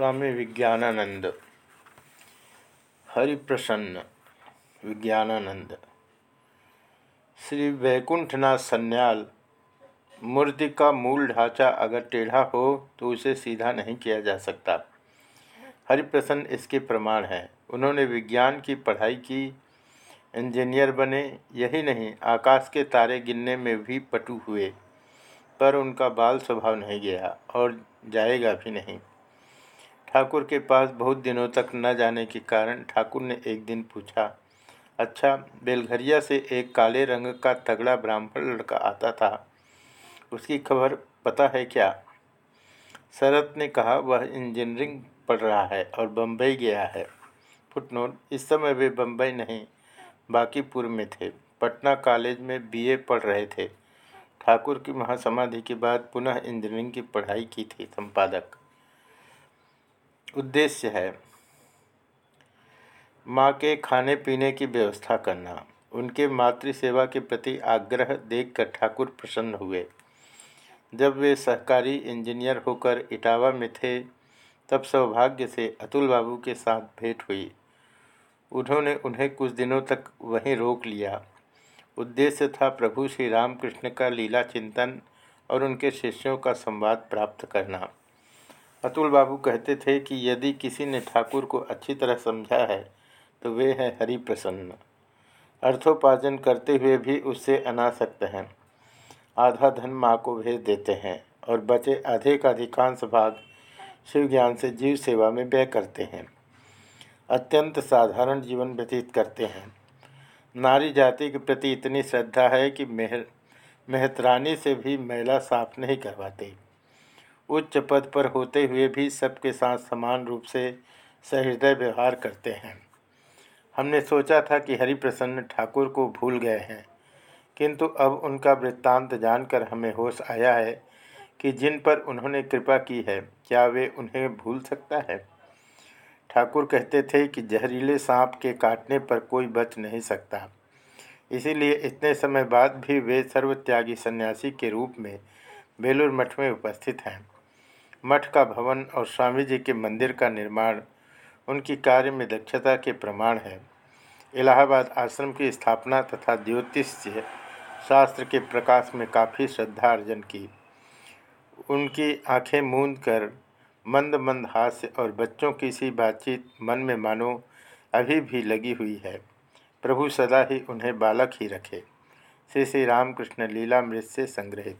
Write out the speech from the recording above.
स्वामी विज्ञानानंद। हरिप्रसन्न विज्ञानानंद। श्री वैकुंठनाथ सन्याल, मूर्ति का मूल ढांचा अगर टेढ़ा हो तो उसे सीधा नहीं किया जा सकता। हरिप्रसन्न इसके प्रमाण है। उन्होंने विज्ञान की पढ़ाई की, इंजीनियर बने, यही नहीं, आकाश के तारे गिनने में भी पटु हुए, पर उनका बाल स्वभाव नहीं गया और जाएगा भी नहीं। ठाकुर के पास बहुत दिनों तक न जाने के कारण ठाकुर ने एक दिन पूछा अच्छा बेलघरिया से एक काले रंग का तगड़ा ब्राह्मण लड़का आता था, उसकी खबर पता है क्या? शरत ने कहा, वह इंजीनियरिंग पढ़ रहा है और बम्बई गया है। फुटनोट, इस समय वे बम्बई नहीं बाकीपुर में थे। पटना कॉलेज में बीए पढ़ रहे थे। ठाकुर की महासमाधि के बाद पुनः इंजीनियरिंग की पढ़ाई की थी संपादक। उद्देश्य है माँ के खाने पीने की व्यवस्था करना। उनके मातृ सेवा के प्रति आग्रह देखकर ठाकुर प्रसन्न हुए। जब वे सहकारी इंजीनियर होकर इटावा में थे, तब सौभाग्य से अतुल बाबू के साथ भेंट हुई। उन्होंने उन्हें कुछ दिनों तक वहीं रोक लिया। उद्देश्य था प्रभु श्री रामकृष्ण का लीला चिंतन और उनके शिष्यों का संवाद प्राप्त करना। अतुल बाबू कहते थे कि यदि किसी ने ठाकुर को अच्छी तरह समझा है तो वे हैं हरि प्रसन्न अर्थोपार्जन करते हुए भी उससे अनासक्त हैं। आधा धन माँ को भेज देते हैं और बचे आधे का अधिकांश भाग शिव ज्ञान से जीव सेवा में व्यय करते हैं। अत्यंत साधारण जीवन व्यतीत करते हैं। नारी जाति के प्रति इतनी श्रद्धा है कि मेहर मेहतरानी से भी महिला साफ़ नहीं करवाते। उच्च पद पर होते हुए भी सबके साथ समान रूप से सहृदय व्यवहार करते हैं। हमने सोचा था कि हरिप्रसन्न ठाकुर को भूल गए हैं, किंतु अब उनका वृत्तांत जानकर हमें होश आया है कि जिन पर उन्होंने कृपा की है, क्या वे उन्हें भूल सकता है? ठाकुर कहते थे कि जहरीले सांप के काटने पर कोई बच नहीं सकता। इसीलिए इतने समय बाद भी वे सर्वत्यागी सन्यासी के रूप में बेलूर मठ में उपस्थित हैं। मठ का भवन और स्वामी जी के मंदिर का निर्माण, उनकी कार्य में दक्षता के प्रमाण है। इलाहाबाद आश्रम की स्थापना तथा ज्योतिष्य शास्त्र के प्रकाश में काफ़ी श्रद्धा अर्जन की। उनकी आँखें मूंद कर मंद मंद हास्य और बच्चों की सी बातचीत मन में मानो अभी भी लगी हुई है। प्रभु सदा ही उन्हें बालक ही रखे। श्री श्री रामकृष्ण लीलामृत से संग्रहित।